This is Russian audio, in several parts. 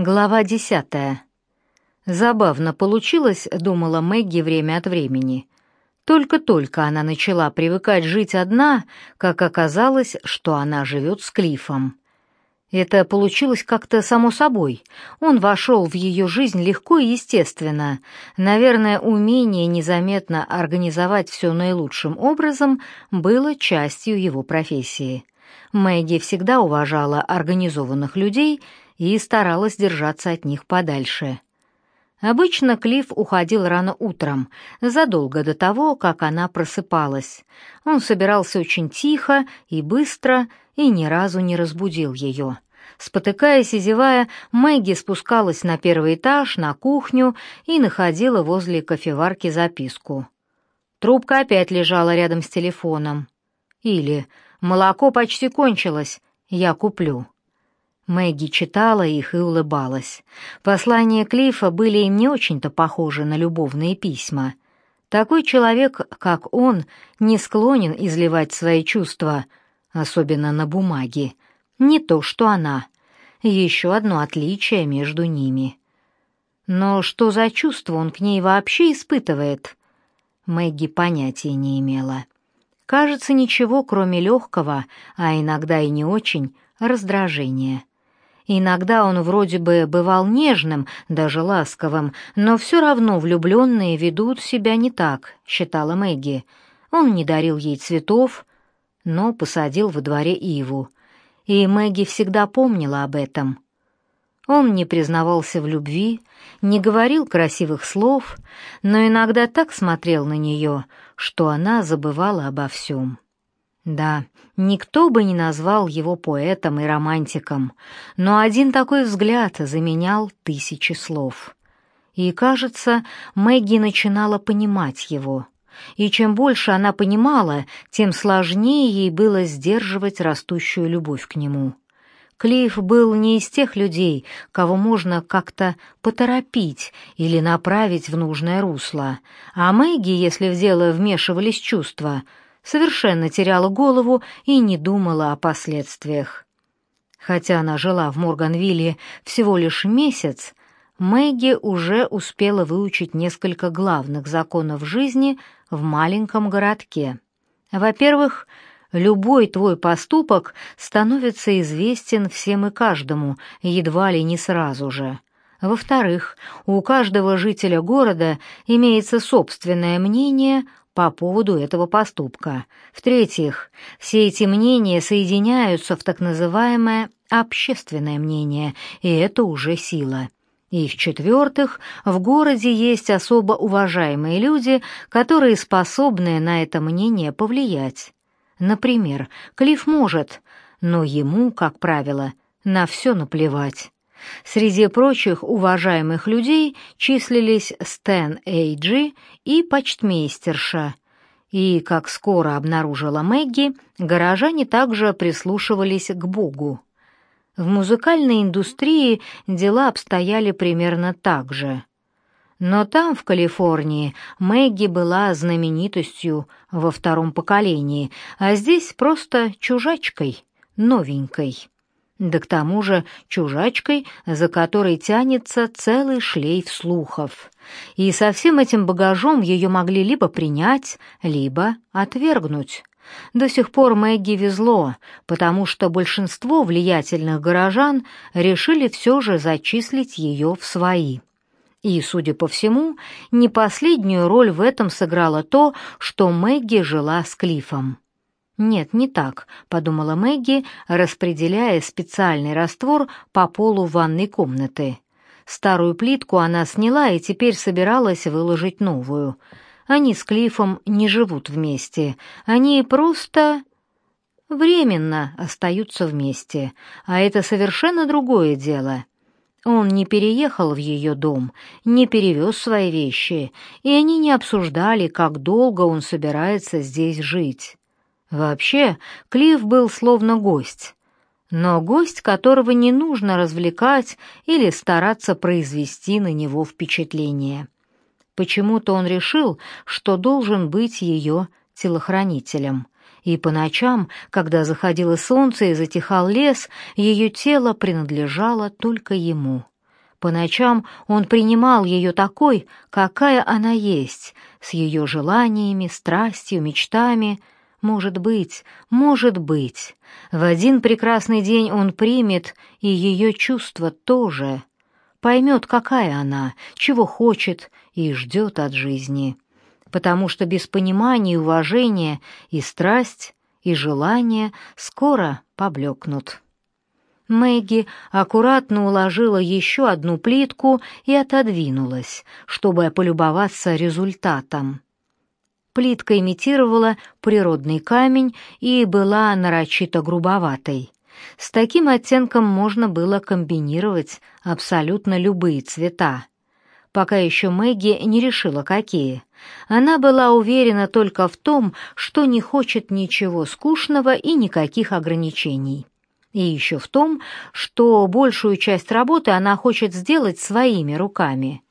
Глава десятая. Забавно получилось, думала Мэгги время от времени. Только-только она начала привыкать жить одна, как оказалось, что она живет с Клифом. Это получилось как-то само собой. Он вошел в ее жизнь легко и естественно. Наверное, умение незаметно организовать все наилучшим образом было частью его профессии. Мэгги всегда уважала организованных людей и старалась держаться от них подальше. Обычно Клифф уходил рано утром, задолго до того, как она просыпалась. Он собирался очень тихо и быстро и ни разу не разбудил ее. Спотыкаясь и зевая, Мэгги спускалась на первый этаж, на кухню и находила возле кофеварки записку. Трубка опять лежала рядом с телефоном. Или «Молоко почти кончилось, я куплю». Мэгги читала их и улыбалась. Послания Клифа были им не очень-то похожи на любовные письма. Такой человек, как он, не склонен изливать свои чувства, особенно на бумаге. Не то, что она. Еще одно отличие между ними. Но что за чувство он к ней вообще испытывает? Мэгги понятия не имела. Кажется, ничего, кроме легкого, а иногда и не очень, раздражения. Иногда он вроде бы бывал нежным, даже ласковым, но все равно влюбленные ведут себя не так, считала Мэгги. Он не дарил ей цветов, но посадил во дворе иву. И Мэгги всегда помнила об этом. Он не признавался в любви, не говорил красивых слов, но иногда так смотрел на нее, что она забывала обо всем. Да, никто бы не назвал его поэтом и романтиком, но один такой взгляд заменял тысячи слов. И, кажется, Мэгги начинала понимать его. И чем больше она понимала, тем сложнее ей было сдерживать растущую любовь к нему. Клифф был не из тех людей, кого можно как-то поторопить или направить в нужное русло, а Мэгги, если в дело вмешивались чувства — совершенно теряла голову и не думала о последствиях. Хотя она жила в Морганвилле всего лишь месяц, Мэгги уже успела выучить несколько главных законов жизни в маленьком городке. Во-первых, любой твой поступок становится известен всем и каждому, едва ли не сразу же. Во-вторых, у каждого жителя города имеется собственное мнение по поводу этого поступка. В-третьих, все эти мнения соединяются в так называемое общественное мнение, и это уже сила. И в-четвертых, в городе есть особо уважаемые люди, которые способны на это мнение повлиять. Например, Клифф может, но ему, как правило, на все наплевать. Среди прочих уважаемых людей числились Стэн Эйджи и почтмейстерша. И, как скоро обнаружила Мэгги, горожане также прислушивались к Богу. В музыкальной индустрии дела обстояли примерно так же. Но там, в Калифорнии, Мэгги была знаменитостью во втором поколении, а здесь просто чужачкой, новенькой да к тому же чужачкой, за которой тянется целый шлейф слухов. И со всем этим багажом ее могли либо принять, либо отвергнуть. До сих пор Мэгги везло, потому что большинство влиятельных горожан решили все же зачислить ее в свои. И, судя по всему, не последнюю роль в этом сыграло то, что Мэгги жила с Клифом. «Нет, не так», — подумала Мэгги, распределяя специальный раствор по полу ванной комнаты. Старую плитку она сняла и теперь собиралась выложить новую. Они с Клифом не живут вместе, они просто временно остаются вместе, а это совершенно другое дело. Он не переехал в ее дом, не перевез свои вещи, и они не обсуждали, как долго он собирается здесь жить. Вообще, Клифф был словно гость, но гость, которого не нужно развлекать или стараться произвести на него впечатление. Почему-то он решил, что должен быть ее телохранителем. И по ночам, когда заходило солнце и затихал лес, ее тело принадлежало только ему. По ночам он принимал ее такой, какая она есть, с ее желаниями, страстью, мечтами. Может быть, может быть, в один прекрасный день он примет и ее чувства тоже, поймет, какая она, чего хочет и ждет от жизни. Потому что без понимания и уважения и страсть, и желание скоро поблекнут. Мэгги аккуратно уложила еще одну плитку и отодвинулась, чтобы полюбоваться результатом. Плитка имитировала природный камень и была нарочито грубоватой. С таким оттенком можно было комбинировать абсолютно любые цвета. Пока еще Мэгги не решила, какие. Она была уверена только в том, что не хочет ничего скучного и никаких ограничений. И еще в том, что большую часть работы она хочет сделать своими руками.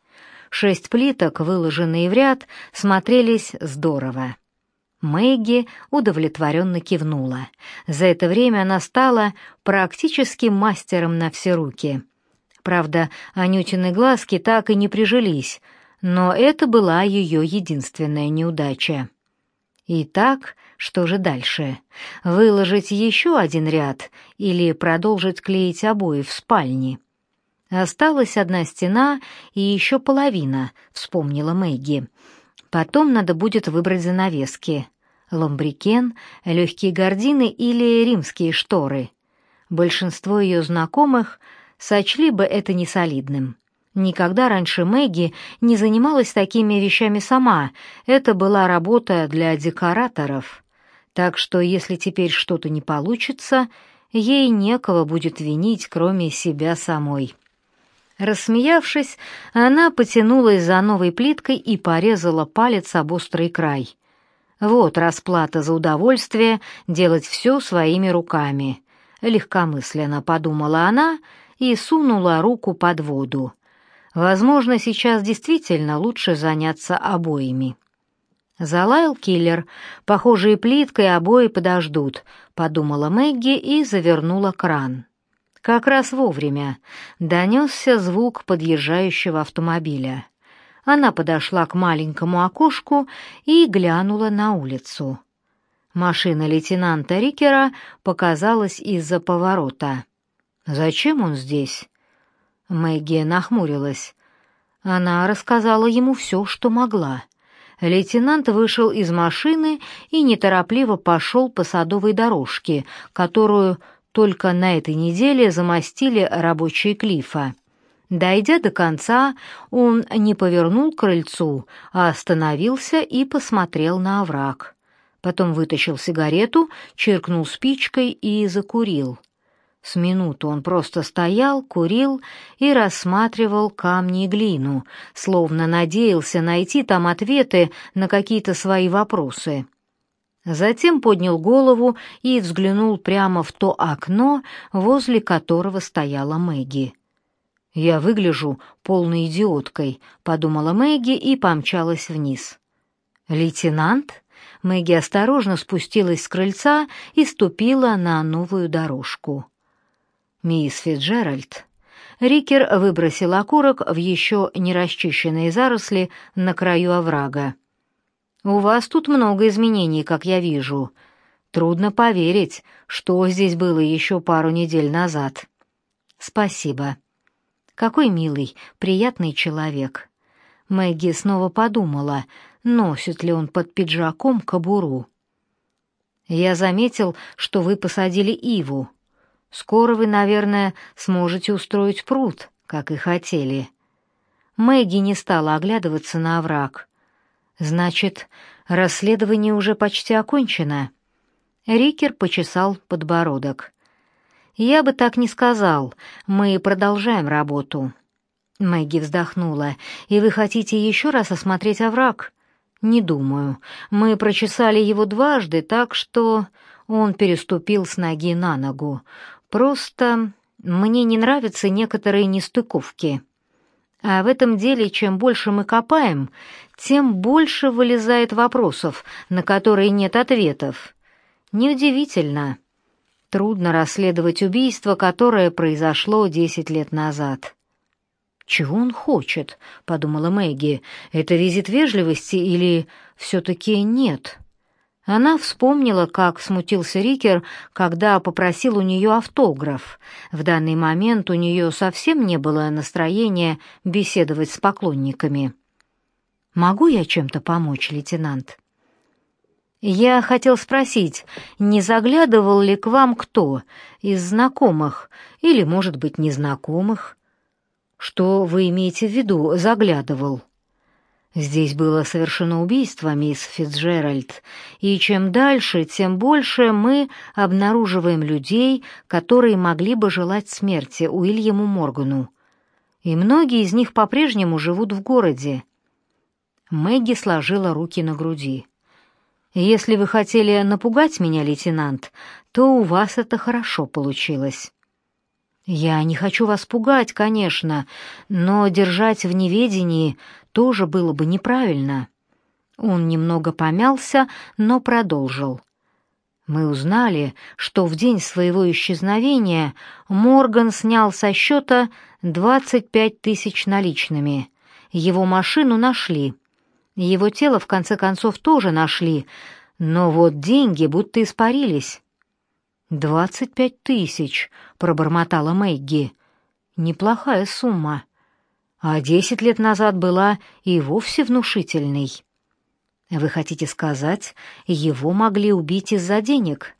Шесть плиток, выложенные в ряд, смотрелись здорово. Мэгги удовлетворенно кивнула. За это время она стала практически мастером на все руки. Правда, Анютины глазки так и не прижились, но это была ее единственная неудача. Итак, что же дальше? Выложить еще один ряд или продолжить клеить обои в спальне? Осталась одна стена и еще половина, вспомнила Мэгги. Потом надо будет выбрать занавески. Ламбрикен, легкие гардины или римские шторы. Большинство ее знакомых сочли бы это несолидным. Никогда раньше Мэгги не занималась такими вещами сама, это была работа для декораторов. Так что если теперь что-то не получится, ей некого будет винить, кроме себя самой. Рассмеявшись, она потянулась за новой плиткой и порезала палец об острый край. Вот расплата за удовольствие делать все своими руками. Легкомысленно подумала она и сунула руку под воду. Возможно, сейчас действительно лучше заняться обоями. Залаял киллер. Похоже, и плитка, и обои подождут, подумала Мэгги и завернула кран. Как раз вовремя донесся звук подъезжающего автомобиля. Она подошла к маленькому окошку и глянула на улицу. Машина лейтенанта Рикера показалась из-за поворота. «Зачем он здесь?» Мэгги нахмурилась. Она рассказала ему все, что могла. Лейтенант вышел из машины и неторопливо пошел по садовой дорожке, которую только на этой неделе замостили рабочие клифа. Дойдя до конца, он не повернул к крыльцу, а остановился и посмотрел на овраг. Потом вытащил сигарету, чиркнул спичкой и закурил. С минуту он просто стоял, курил и рассматривал камни и глину, словно надеялся найти там ответы на какие-то свои вопросы. Затем поднял голову и взглянул прямо в то окно, возле которого стояла Мэгги. «Я выгляжу полной идиоткой», — подумала Мэгги и помчалась вниз. «Лейтенант?» Мэгги осторожно спустилась с крыльца и ступила на новую дорожку. «Мисс Фитджеральд». Рикер выбросил окурок в еще не расчищенные заросли на краю оврага. «У вас тут много изменений, как я вижу. Трудно поверить, что здесь было еще пару недель назад». «Спасибо», какой милый, приятный человек. Мэгги снова подумала, носит ли он под пиджаком кобуру. Я заметил, что вы посадили иву. Скоро вы, наверное, сможете устроить пруд, как и хотели. Мэгги не стала оглядываться на овраг. Значит, расследование уже почти окончено. Рикер почесал подбородок. «Я бы так не сказал. Мы продолжаем работу». Мэгги вздохнула. «И вы хотите еще раз осмотреть овраг?» «Не думаю. Мы прочесали его дважды, так что...» Он переступил с ноги на ногу. «Просто мне не нравятся некоторые нестыковки. А в этом деле, чем больше мы копаем, тем больше вылезает вопросов, на которые нет ответов. Неудивительно». Трудно расследовать убийство, которое произошло десять лет назад. «Чего он хочет?» — подумала Мэгги. «Это визит вежливости или все-таки нет?» Она вспомнила, как смутился Рикер, когда попросил у нее автограф. В данный момент у нее совсем не было настроения беседовать с поклонниками. «Могу я чем-то помочь, лейтенант?» «Я хотел спросить, не заглядывал ли к вам кто из знакомых или, может быть, незнакомых?» «Что вы имеете в виду, заглядывал?» Здесь было совершено убийство, мисс Фицджеральд, и чем дальше, тем больше мы обнаруживаем людей, которые могли бы желать смерти Уильяму Моргану. И многие из них по-прежнему живут в городе. Мэгги сложила руки на груди. «Если вы хотели напугать меня, лейтенант, то у вас это хорошо получилось». «Я не хочу вас пугать, конечно, но держать в неведении тоже было бы неправильно». Он немного помялся, но продолжил. Мы узнали, что в день своего исчезновения Морган снял со счета 25 тысяч наличными. Его машину нашли. Его тело, в конце концов, тоже нашли, но вот деньги будто испарились. «Двадцать пять тысяч», — пробормотала Мэгги. «Неплохая сумма. А десять лет назад была и вовсе внушительной». «Вы хотите сказать, его могли убить из-за денег?»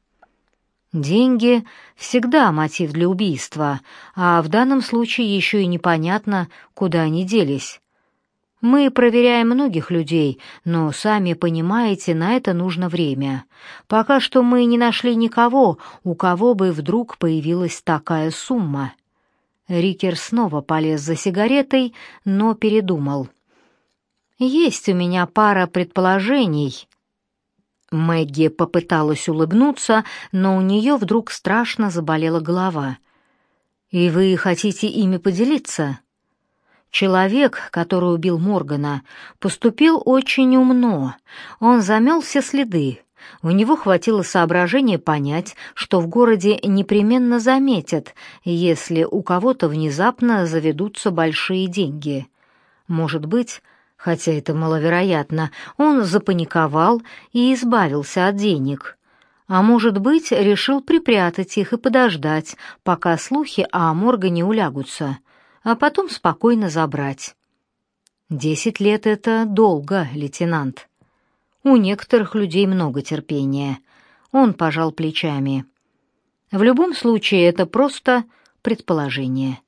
«Деньги — всегда мотив для убийства, а в данном случае еще и непонятно, куда они делись. Мы проверяем многих людей, но, сами понимаете, на это нужно время. Пока что мы не нашли никого, у кого бы вдруг появилась такая сумма». Рикер снова полез за сигаретой, но передумал. «Есть у меня пара предположений». Мэгги попыталась улыбнуться, но у нее вдруг страшно заболела голова. «И вы хотите ими поделиться?» Человек, который убил Моргана, поступил очень умно. Он замел все следы. У него хватило соображения понять, что в городе непременно заметят, если у кого-то внезапно заведутся большие деньги. Может быть, хотя это маловероятно, он запаниковал и избавился от денег. А может быть, решил припрятать их и подождать, пока слухи о Моргане улягутся а потом спокойно забрать. Десять лет — это долго, лейтенант. У некоторых людей много терпения. Он пожал плечами. В любом случае, это просто предположение.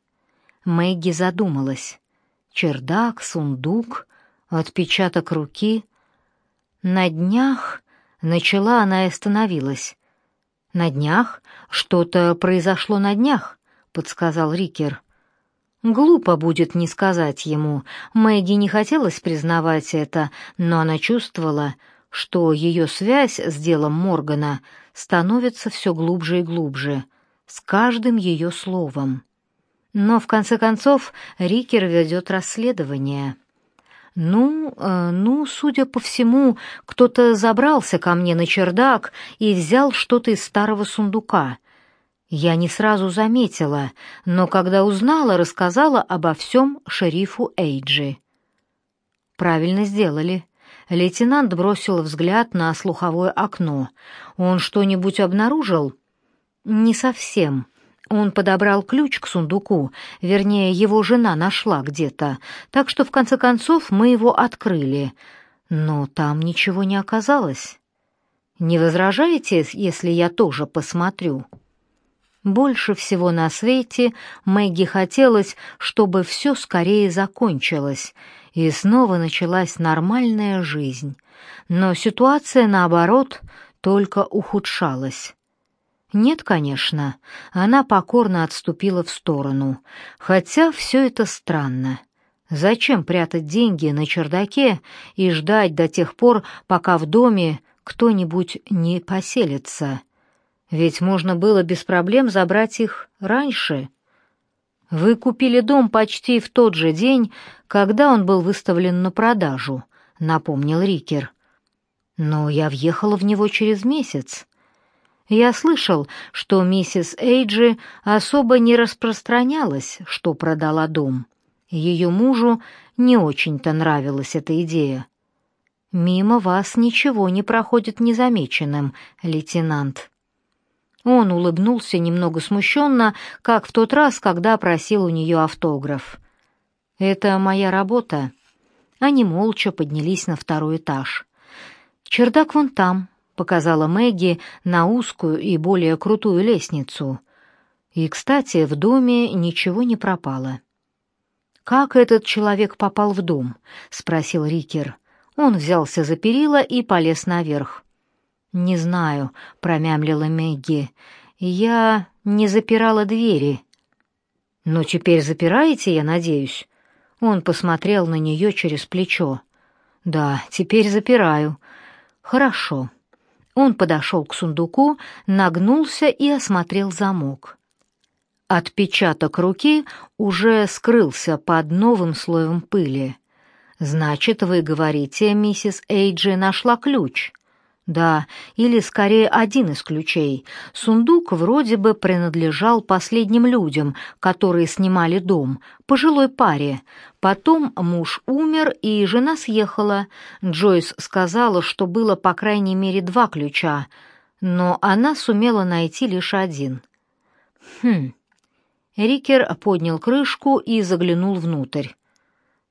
Мэгги задумалась. Чердак, сундук, отпечаток руки. На днях начала она и остановилась. «На днях? Что-то произошло на днях», — подсказал Рикер. Глупо будет не сказать ему. Мэгги не хотелось признавать это, но она чувствовала, что ее связь с делом Моргана становится все глубже и глубже, с каждым ее словом. Но, в конце концов, Рикер ведет расследование. Ну, э, ну, судя по всему, кто-то забрался ко мне на чердак и взял что-то из старого сундука — я не сразу заметила, но когда узнала, рассказала обо всем шерифу Эйджи. Правильно сделали. Лейтенант бросил взгляд на слуховое окно. Он что-нибудь обнаружил? Не совсем. Он подобрал ключ к сундуку, вернее, его жена нашла где-то, так что в конце концов мы его открыли. Но там ничего не оказалось. Не возражаете, если я тоже посмотрю?» Больше всего на свете Мэгги хотелось, чтобы все скорее закончилось, и снова началась нормальная жизнь. Но ситуация, наоборот, только ухудшалась. Нет, конечно, она покорно отступила в сторону, хотя все это странно. Зачем прятать деньги на чердаке и ждать до тех пор, пока в доме кто-нибудь не поселится? Ведь можно было без проблем забрать их раньше. Вы купили дом почти в тот же день, когда он был выставлен на продажу, напомнил Рикер. Но я въехала в него через месяц. Я слышал, что миссис Эйджи особо не распространялась, что продала дом. Ее мужу не очень-то нравилась эта идея. «Мимо вас ничего не проходит незамеченным, лейтенант». Он улыбнулся немного смущенно, как в тот раз, когда просил у нее автограф. «Это моя работа». Они молча поднялись на второй этаж. «Чердак вон там», — показала Мэгги на узкую и более крутую лестницу. И, кстати, в доме ничего не пропало. «Как этот человек попал в дом?» — спросил Рикер. Он взялся за перила и полез наверх. «Не знаю», — промямлила Мэгги. «Я не запирала двери». «Но теперь запираете, я надеюсь?» Он посмотрел на нее через плечо. «Да, теперь запираю. Хорошо». Он подошел к сундуку, нагнулся и осмотрел замок. Отпечаток руки уже скрылся под новым слоем пыли. «Значит, вы говорите, миссис Эйджи нашла ключ?» Да, или скорее один из ключей. Сундук вроде бы принадлежал последним людям, которые снимали дом, пожилой паре. Потом муж умер, и жена съехала. Джойс сказала, что было по крайней мере два ключа, но она сумела найти лишь один. Хм. Рикер поднял крышку и заглянул внутрь.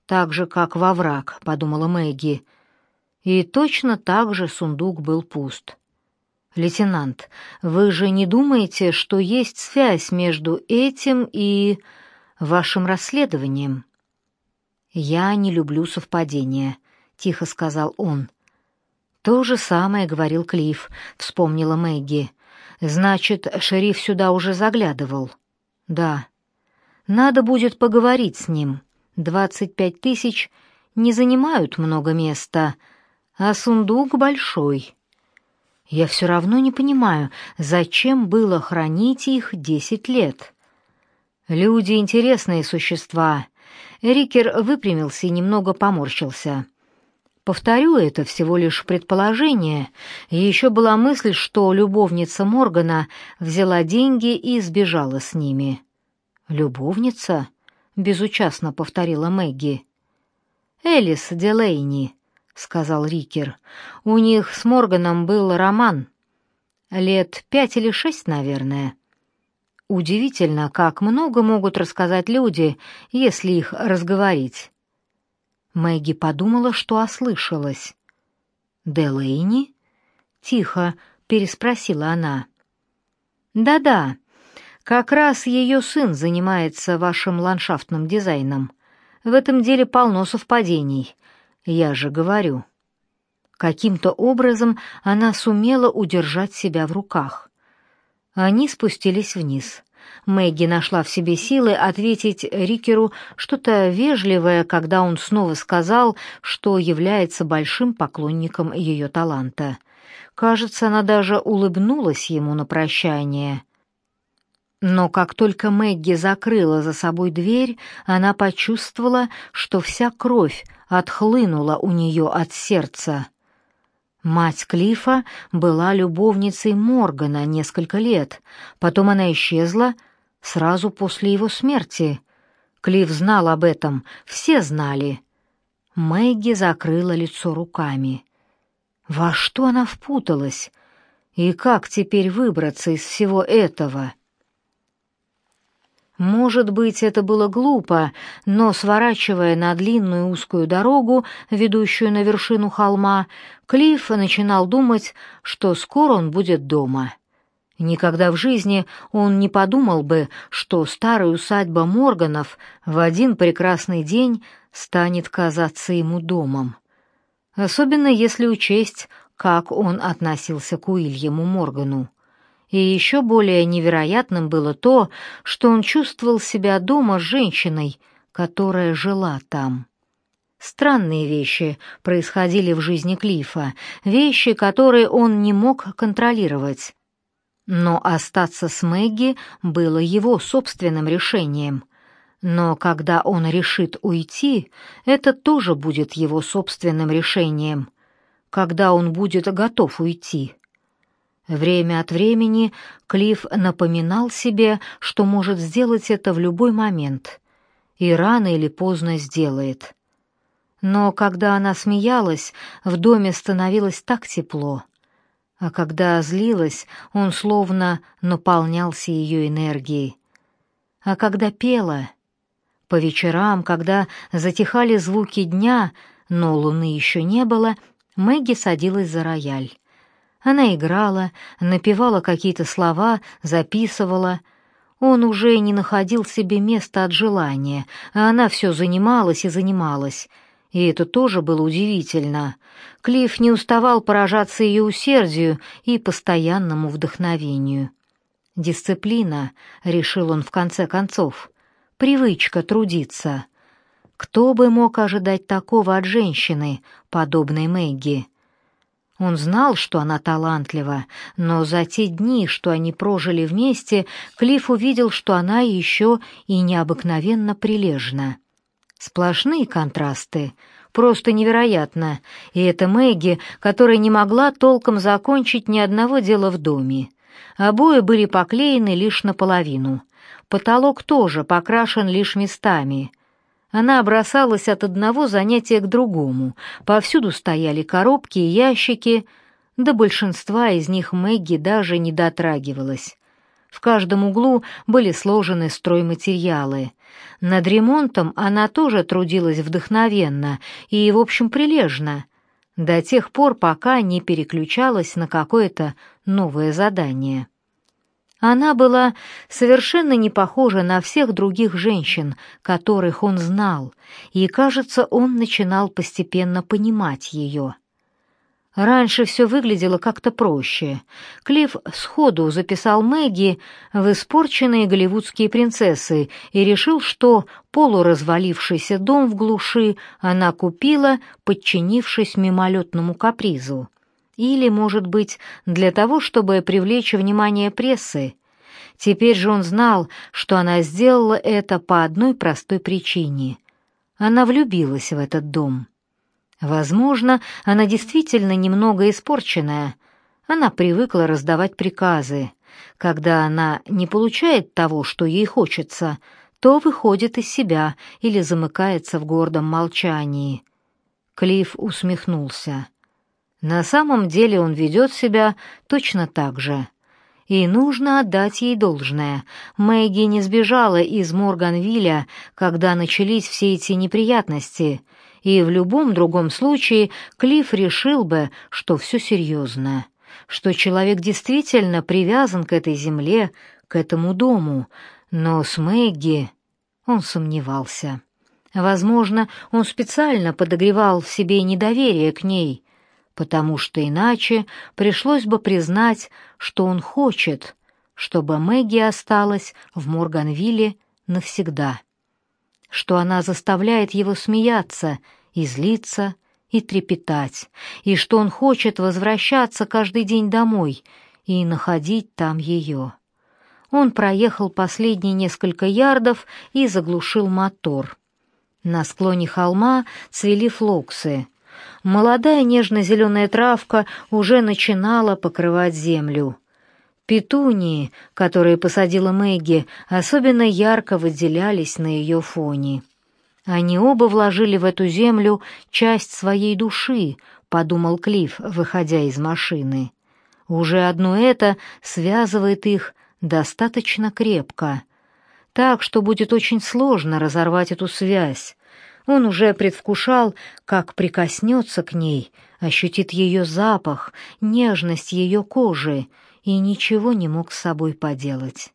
Так же, как во враг, подумала Мэгги. И точно так же сундук был пуст. «Лейтенант, вы же не думаете, что есть связь между этим и вашим расследованием?» «Я не люблю совпадения», — тихо сказал он. «То же самое говорил Клифф», — вспомнила Мэгги. «Значит, шериф сюда уже заглядывал?» «Да. Надо будет поговорить с ним. Двадцать пять тысяч не занимают много места, а сундук большой. Я все равно не понимаю, зачем было хранить их десять лет. Люди — интересные существа. Рикер выпрямился и немного поморщился. Повторю, это всего лишь предположение. Еще была мысль, что любовница Моргана взяла деньги и сбежала с ними. «Любовница?» — безучастно повторила Мэгги. «Элис Делейни», сказал Рикер. У них с Морганом был роман. Лет пять или шесть, наверное. Удивительно, как много могут рассказать люди, если их разговорить. Мэгги подумала, что ослышалась. «Делейни?» — тихо переспросила она. «Да-да, как раз ее сын занимается вашим ландшафтным дизайном. В этом деле полно совпадений. Я же говорю. Каким-то образом она сумела удержать себя в руках. Они спустились вниз. Мэгги нашла в себе силы ответить Рикеру что-то вежливое, когда он снова сказал, что является большим поклонником ее таланта. Кажется, она даже улыбнулась ему на прощание. Но как только Мэгги закрыла за собой дверь, она почувствовала, что вся кровь отхлынула у нее от сердца. Мать Клифа была любовницей Моргана несколько лет, потом она исчезла сразу после его смерти. Клифф знал об этом, все знали. Мэгги закрыла лицо руками. Во что она впуталась? И как теперь выбраться из всего этого? Может быть, это было глупо, но, сворачивая на длинную узкую дорогу, ведущую на вершину холма, Клифф начинал думать, что скоро он будет дома. Никогда в жизни он не подумал бы, что старая усадьба Морганов в один прекрасный день станет казаться ему домом. Особенно если учесть, как он относился к Уильяму Моргану. И еще более невероятным было то, что он чувствовал себя дома с женщиной, которая жила там. Странные вещи происходили в жизни Клифа, вещи, которые он не мог контролировать. Но остаться с Мэгги было его собственным решением. Но когда он решит уйти, это тоже будет его собственным решением. Когда он будет готов уйти. Время от времени Клифф напоминал себе, что может сделать это в любой момент. и рано или поздно сделает. Но когда она смеялась, в доме становилось так тепло, а когда злилась, он словно наполнялся ее энергией. А когда пела, по вечерам, когда затихали звуки дня, но луны еще не было, Мэгги садилась за рояль. Она играла, напевала какие-то слова, записывала. Он уже не находил себе места от желания, а она все занималась и занималась — и это тоже было удивительно. Клифф не уставал поражаться ее усердию и постоянному вдохновению. «Дисциплина», — решил он в конце концов, — «привычка трудиться». Кто бы мог ожидать такого от женщины, подобной Мэгги? Он знал, что она талантлива, но за те дни, что они прожили вместе, Клифф увидел, что она еще и необыкновенно прилежна. Сплошные контрасты. Просто невероятно. И это Мэгги, которая не могла толком закончить ни одного дела в доме. Обои были поклеены лишь наполовину. Потолок тоже покрашен лишь местами. Она бросалась от одного занятия к другому. Повсюду стояли коробки и ящики. До большинства из них Мэгги даже не дотрагивалась. В каждом углу были сложены стройматериалы. Над ремонтом она тоже трудилась вдохновенно и, в общем, прилежно, до тех пор, пока не переключалась на какое-то новое задание. Она была совершенно не похожа на всех других женщин, которых он знал, и, кажется, он начинал постепенно понимать ее. Раньше все выглядело как-то проще. Клифф сходу записал Мэгги в испорченные голливудские принцессы и решил, что полуразвалившийся дом в глуши она купила, подчинившись мимолетному капризу. Или, может быть, для того, чтобы привлечь внимание прессы. Теперь же он знал, что она сделала это по одной простой причине. Она влюбилась в этот дом. Возможно, она действительно немного испорченная. Она привыкла раздавать приказы. Когда она не получает того, что ей хочется, то выходит из себя или замыкается в гордом молчании. Клифф усмехнулся. На самом деле он ведет себя точно так же. И нужно отдать ей должное. Мэгги не сбежала из Морганвилля, когда начались все эти неприятности — и в любом другом случае Клифф решил бы, что все серьезно, что человек действительно привязан к этой земле, к этому дому, но с Мэгги он сомневался. Возможно, он специально подогревал в себе недоверие к ней, потому что иначе пришлось бы признать, что он хочет, чтобы Мэгги осталась в Морганвилле навсегда что она заставляет его смеяться и злиться, и трепетать, и что он хочет возвращаться каждый день домой и находить там ее. Он проехал последние несколько ярдов и заглушил мотор. На склоне холма цвели флоксы. Молодая нежно-зеленая травка уже начинала покрывать землю. Петунии, которые посадила Мэгги, особенно ярко выделялись на ее фоне. Они оба вложили в эту землю часть своей души, подумал Клифф, выходя из машины. Уже одно это связывает их достаточно крепко, так что будет очень сложно разорвать эту связь. Он уже предвкушал, как прикоснется к ней, ощутит ее запах, нежность ее кожи, и ничего не мог с собой поделать.